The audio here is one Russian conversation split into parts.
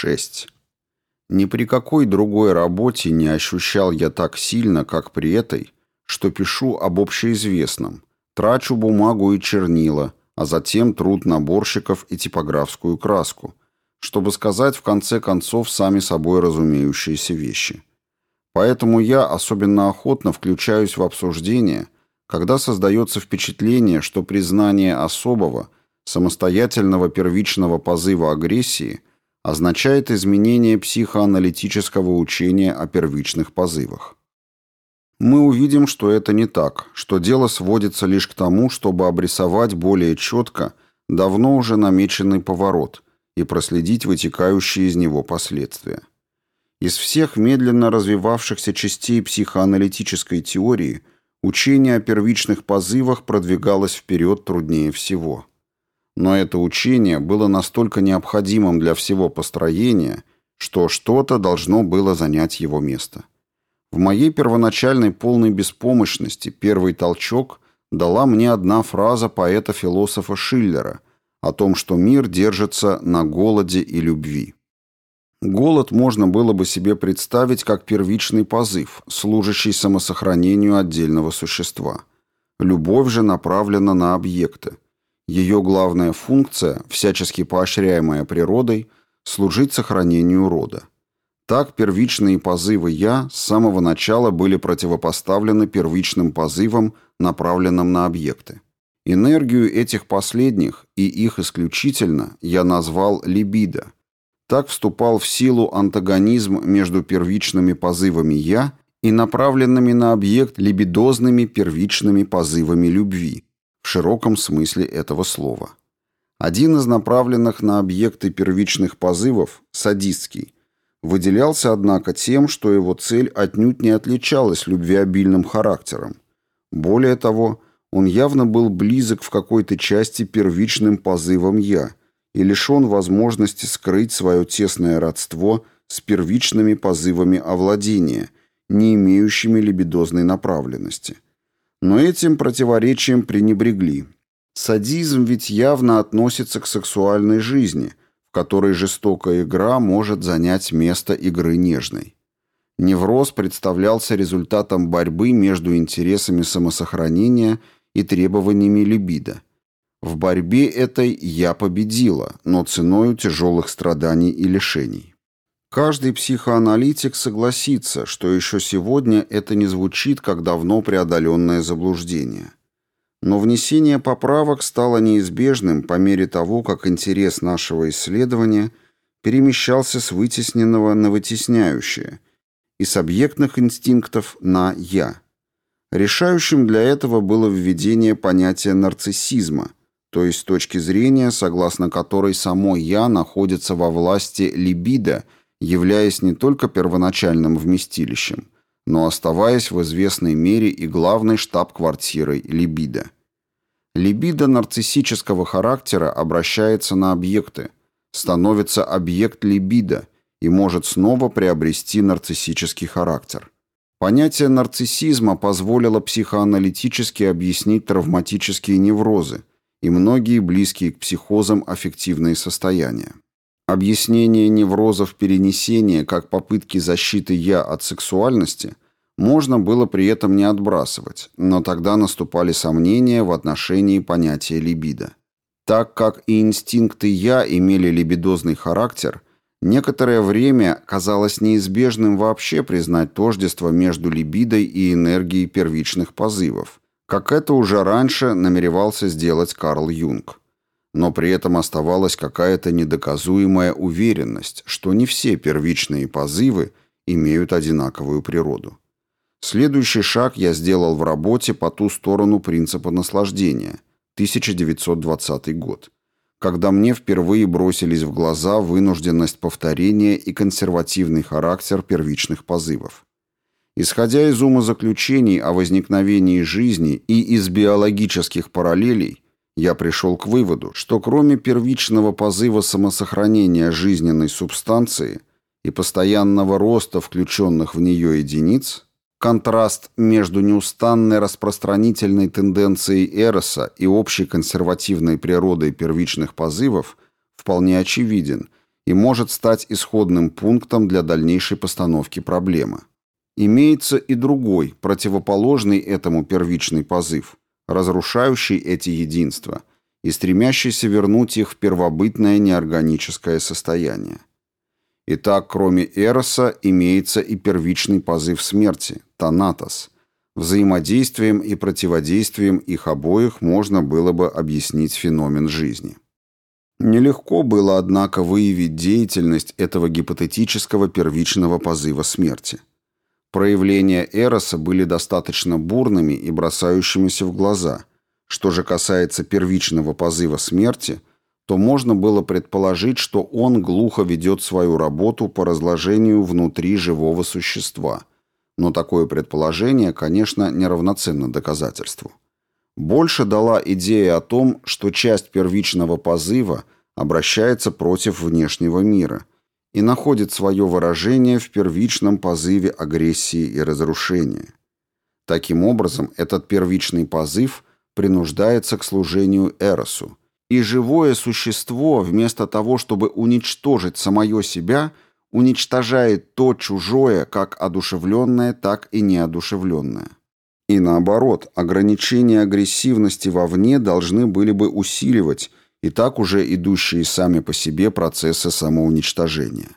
6. Ни при какой другой работе не ощущал я так сильно, как при этой, что пишу об общеизвестном, трачу бумагу и чернила, а затем труд наборщиков и типографскую краску, чтобы сказать в конце концов сами собой разумеющиеся вещи. Поэтому я особенно охотно включаюсь в обсуждение, когда создается впечатление, что признание особого, самостоятельного первичного позыва агрессии означает изменение психоаналитического учения о первичных позывах. Мы увидим, что это не так, что дело сводится лишь к тому, чтобы обрисовать более четко давно уже намеченный поворот и проследить вытекающие из него последствия. Из всех медленно развивавшихся частей психоаналитической теории учение о первичных позывах продвигалось вперед труднее всего. Но это учение было настолько необходимым для всего построения, что что-то должно было занять его место. В моей первоначальной полной беспомощности первый толчок дала мне одна фраза поэта-философа Шиллера о том, что мир держится на голоде и любви. Голод можно было бы себе представить как первичный позыв, служащий самосохранению отдельного существа. Любовь же направлена на объекты. Ее главная функция, всячески поощряемая природой, служить сохранению рода. Так первичные позывы «я» с самого начала были противопоставлены первичным позывам, направленным на объекты. Энергию этих последних и их исключительно я назвал либидо – так вступал в силу антагонизм между первичными позывами «я» и направленными на объект либидозными первичными позывами любви, широком смысле этого слова. Один из направленных на объекты первичных позывов, садистский, выделялся, однако, тем, что его цель отнюдь не отличалась любвеобильным характером. Более того, он явно был близок в какой-то части первичным позывам «я», и лишен возможности скрыть свое тесное родство с первичными позывами овладения, не имеющими либидозной направленности. Но этим противоречием пренебрегли. Садизм ведь явно относится к сексуальной жизни, в которой жестокая игра может занять место игры нежной. Невроз представлялся результатом борьбы между интересами самосохранения и требованиями либидо – в борьбе этой я победила, но ценою тяжелых страданий и лишений. Каждый психоаналитик согласится, что еще сегодня это не звучит как давно преодоленное заблуждение. Но внесение поправок стало неизбежным по мере того, как интерес нашего исследования перемещался с вытесненного на вытесняющее и с объектных инстинктов на «я». Решающим для этого было введение понятия нарциссизма – то есть точки зрения, согласно которой само «я» находится во власти либидо, являясь не только первоначальным вместилищем, но оставаясь в известной мере и главной штаб-квартирой либидо. Либидо нарциссического характера обращается на объекты, становится объект либидо и может снова приобрести нарциссический характер. Понятие нарциссизма позволило психоаналитически объяснить травматические неврозы, и многие близкие к психозам аффективные состояния. Объяснение неврозов перенесения как попытки защиты «я» от сексуальности можно было при этом не отбрасывать, но тогда наступали сомнения в отношении понятия либидо. Так как и инстинкты «я» имели либидозный характер, некоторое время казалось неизбежным вообще признать тождество между либидой и энергией первичных позывов, как это уже раньше намеревался сделать Карл Юнг. Но при этом оставалась какая-то недоказуемая уверенность, что не все первичные позывы имеют одинаковую природу. Следующий шаг я сделал в работе по ту сторону принципа наслаждения, 1920 год, когда мне впервые бросились в глаза вынужденность повторения и консервативный характер первичных позывов. Исходя из умозаключений о возникновении жизни и из биологических параллелей, я пришел к выводу, что кроме первичного позыва самосохранения жизненной субстанции и постоянного роста включенных в нее единиц, контраст между неустанной распространительной тенденцией Эроса и общей консервативной природой первичных позывов вполне очевиден и может стать исходным пунктом для дальнейшей постановки проблемы. Имеется и другой, противоположный этому первичный позыв, разрушающий эти единства и стремящийся вернуть их в первобытное неорганическое состояние. Итак, кроме Эроса имеется и первичный позыв смерти, Танатос. Взаимодействием и противодействием их обоих можно было бы объяснить феномен жизни. Нелегко было, однако, выявить деятельность этого гипотетического первичного позыва смерти – Проявления Эроса были достаточно бурными и бросающимися в глаза. Что же касается первичного позыва смерти, то можно было предположить, что он глухо ведет свою работу по разложению внутри живого существа. Но такое предположение, конечно, неравноценно доказательству. Больше дала идея о том, что часть первичного позыва обращается против внешнего мира – и находит свое выражение в первичном позыве агрессии и разрушения. Таким образом, этот первичный позыв принуждается к служению Эросу, и живое существо, вместо того, чтобы уничтожить самое себя, уничтожает то чужое, как одушевленное, так и неодушевленное. И наоборот, ограничения агрессивности вовне должны были бы усиливать и так уже идущие сами по себе процессы самоуничтожения.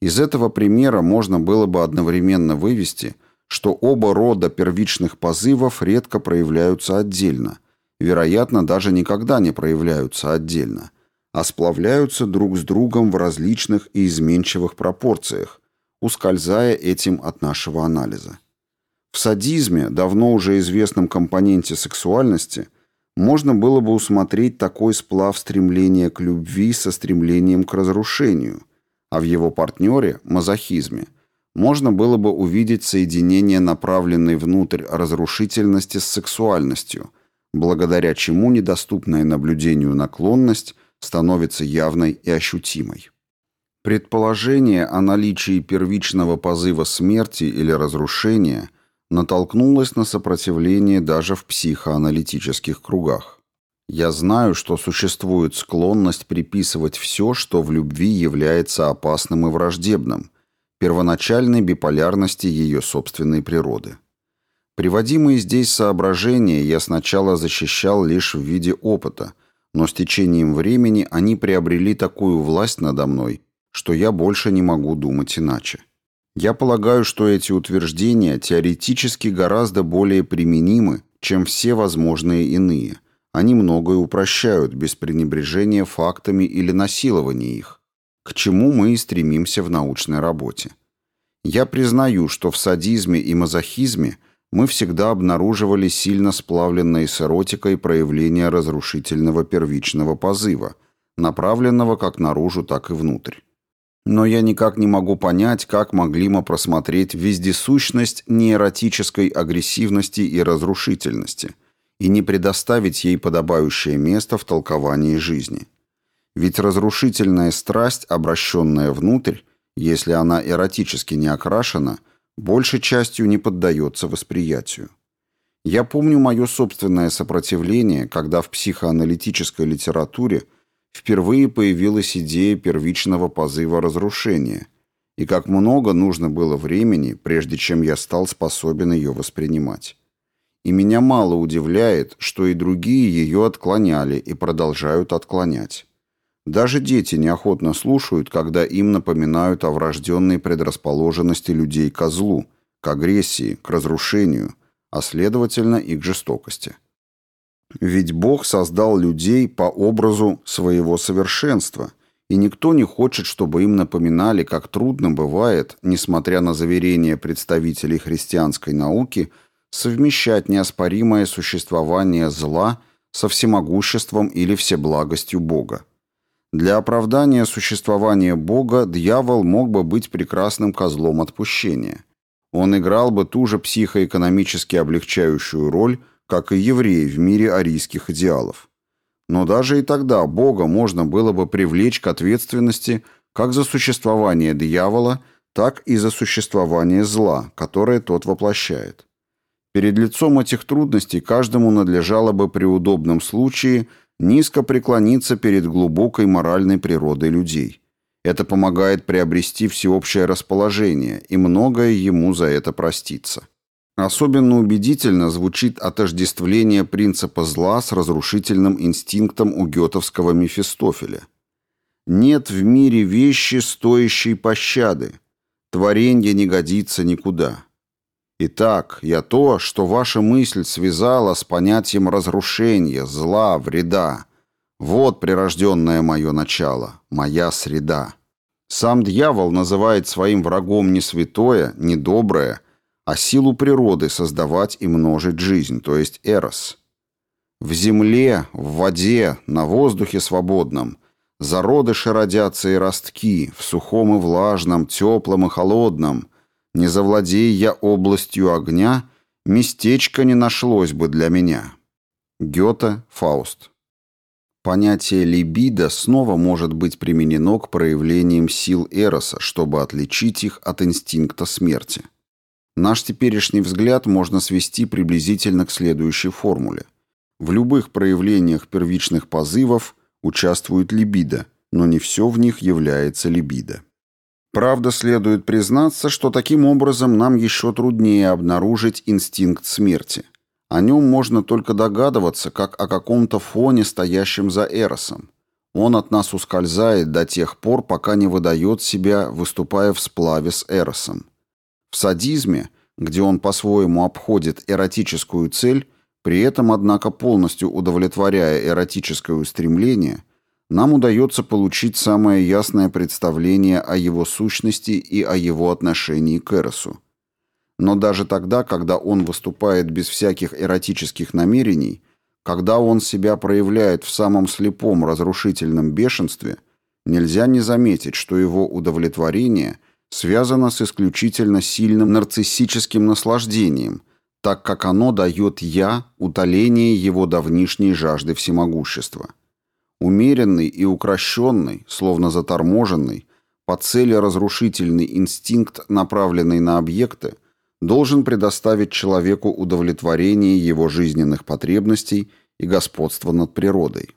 Из этого примера можно было бы одновременно вывести, что оба рода первичных позывов редко проявляются отдельно, вероятно, даже никогда не проявляются отдельно, а сплавляются друг с другом в различных и изменчивых пропорциях, ускользая этим от нашего анализа. В садизме, давно уже известном компоненте сексуальности – можно было бы усмотреть такой сплав стремления к любви со стремлением к разрушению, а в его партнере, мазохизме, можно было бы увидеть соединение направленной внутрь разрушительности с сексуальностью, благодаря чему недоступная наблюдению наклонность становится явной и ощутимой. Предположение о наличии первичного позыва смерти или разрушения – натолкнулась на сопротивление даже в психоаналитических кругах. Я знаю, что существует склонность приписывать все, что в любви является опасным и враждебным, первоначальной биполярности ее собственной природы. Приводимые здесь соображения я сначала защищал лишь в виде опыта, но с течением времени они приобрели такую власть надо мной, что я больше не могу думать иначе. Я полагаю, что эти утверждения теоретически гораздо более применимы, чем все возможные иные. Они многое упрощают без пренебрежения фактами или насилования их, к чему мы и стремимся в научной работе. Я признаю, что в садизме и мазохизме мы всегда обнаруживали сильно сплавленные с эротикой проявления разрушительного первичного позыва, направленного как наружу, так и внутрь. Но я никак не могу понять, как могли мы просмотреть вездесущность неэротической агрессивности и разрушительности и не предоставить ей подобающее место в толковании жизни. Ведь разрушительная страсть, обращенная внутрь, если она эротически не окрашена, большей частью не поддается восприятию. Я помню мое собственное сопротивление, когда в психоаналитической литературе – впервые появилась идея первичного позыва разрушения, и как много нужно было времени, прежде чем я стал способен ее воспринимать. И меня мало удивляет, что и другие ее отклоняли и продолжают отклонять. Даже дети неохотно слушают, когда им напоминают о врожденной предрасположенности людей к злу, к агрессии, к разрушению, а следовательно и к жестокости. Ведь Бог создал людей по образу своего совершенства, и никто не хочет, чтобы им напоминали, как трудно бывает, несмотря на заверения представителей христианской науки, совмещать неоспоримое существование зла со всемогуществом или всеблагостью Бога. Для оправдания существования Бога дьявол мог бы быть прекрасным козлом отпущения. Он играл бы ту же психоэкономически облегчающую роль, как и евреи в мире арийских идеалов. Но даже и тогда Бога можно было бы привлечь к ответственности как за существование дьявола, так и за существование зла, которое тот воплощает. Перед лицом этих трудностей каждому надлежало бы при удобном случае низко преклониться перед глубокой моральной природой людей. Это помогает приобрести всеобщее расположение, и многое ему за это простится. Особенно убедительно звучит отождествление принципа зла с разрушительным инстинктом у гетовского Мефистофеля. «Нет в мире вещи, стоящей пощады. Творенье не годится никуда». Итак, я то, что ваша мысль связала с понятием разрушения, зла, вреда. Вот прирожденное мое начало, моя среда. Сам дьявол называет своим врагом не святое, не доброе, а силу природы создавать и множить жизнь, то есть эрос. В земле, в воде, на воздухе свободном зародыши родятся и ростки, в сухом и влажном, теплом и холодном. Не завладея я областью огня, местечко не нашлось бы для меня. Гёте, Фауст. Понятие либидо снова может быть применено к проявлениям сил Эроса, чтобы отличить их от инстинкта смерти. Наш теперешний взгляд можно свести приблизительно к следующей формуле. В любых проявлениях первичных позывов участвует либидо, но не все в них является либидо. Правда, следует признаться, что таким образом нам еще труднее обнаружить инстинкт смерти. О нем можно только догадываться, как о каком-то фоне, стоящем за Эросом. Он от нас ускользает до тех пор, пока не выдает себя, выступая в сплаве с Эросом. В садизме, где он по-своему обходит эротическую цель, при этом, однако, полностью удовлетворяя эротическое устремление, нам удается получить самое ясное представление о его сущности и о его отношении к Эросу. Но даже тогда, когда он выступает без всяких эротических намерений, когда он себя проявляет в самом слепом разрушительном бешенстве, нельзя не заметить, что его удовлетворение – связано с исключительно сильным нарциссическим наслаждением, так как оно дает «я» утоление его давнишней жажды всемогущества. Умеренный и укращенный, словно заторможенный, по цели разрушительный инстинкт, направленный на объекты, должен предоставить человеку удовлетворение его жизненных потребностей и господство над природой.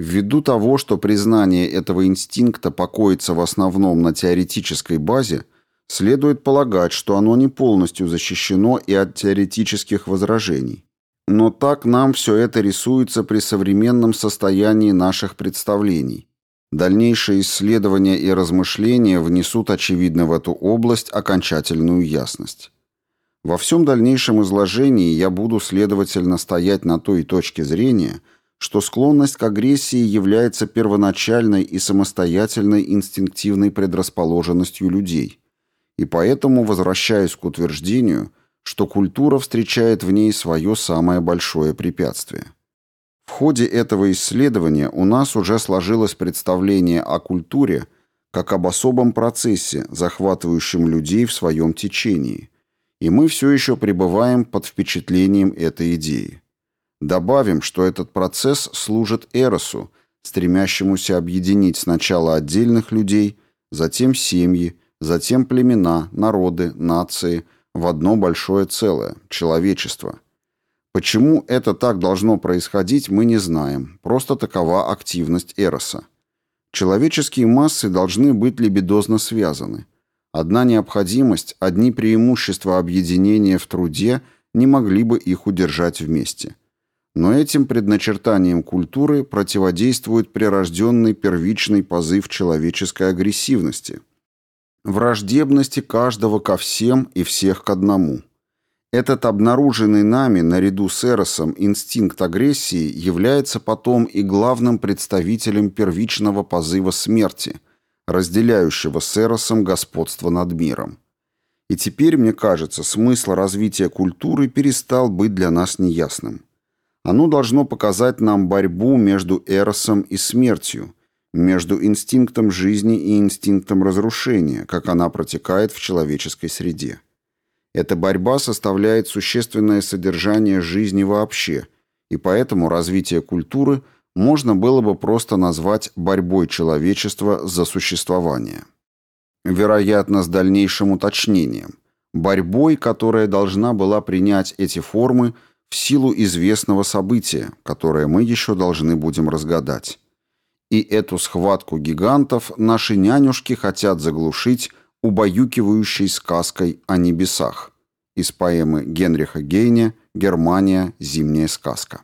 Ввиду того, что признание этого инстинкта покоится в основном на теоретической базе, следует полагать, что оно не полностью защищено и от теоретических возражений. Но так нам все это рисуется при современном состоянии наших представлений. Дальнейшие исследования и размышления внесут, очевидно, в эту область окончательную ясность. Во всем дальнейшем изложении я буду, следовательно, стоять на той точке зрения – что склонность к агрессии является первоначальной и самостоятельной инстинктивной предрасположенностью людей, и поэтому возвращаюсь к утверждению, что культура встречает в ней свое самое большое препятствие. В ходе этого исследования у нас уже сложилось представление о культуре как об особом процессе, захватывающем людей в своем течении, и мы все еще пребываем под впечатлением этой идеи. Добавим, что этот процесс служит Эросу, стремящемуся объединить сначала отдельных людей, затем семьи, затем племена, народы, нации в одно большое целое – человечество. Почему это так должно происходить, мы не знаем, просто такова активность Эроса. Человеческие массы должны быть либидозно связаны. Одна необходимость, одни преимущества объединения в труде не могли бы их удержать вместе. Но этим предначертанием культуры противодействует прирожденный первичный позыв человеческой агрессивности, враждебности каждого ко всем и всех к одному. Этот обнаруженный нами наряду с Эросом инстинкт агрессии является потом и главным представителем первичного позыва смерти, разделяющего с Эросом господство над миром. И теперь, мне кажется, смысл развития культуры перестал быть для нас неясным. Оно должно показать нам борьбу между эросом и смертью, между инстинктом жизни и инстинктом разрушения, как она протекает в человеческой среде. Эта борьба составляет существенное содержание жизни вообще, и поэтому развитие культуры можно было бы просто назвать борьбой человечества за существование. Вероятно, с дальнейшим уточнением. Борьбой, которая должна была принять эти формы – в силу известного события, которое мы еще должны будем разгадать. И эту схватку гигантов наши нянюшки хотят заглушить убаюкивающей сказкой о небесах из поэмы Генриха Гейне «Германия. Зимняя сказка».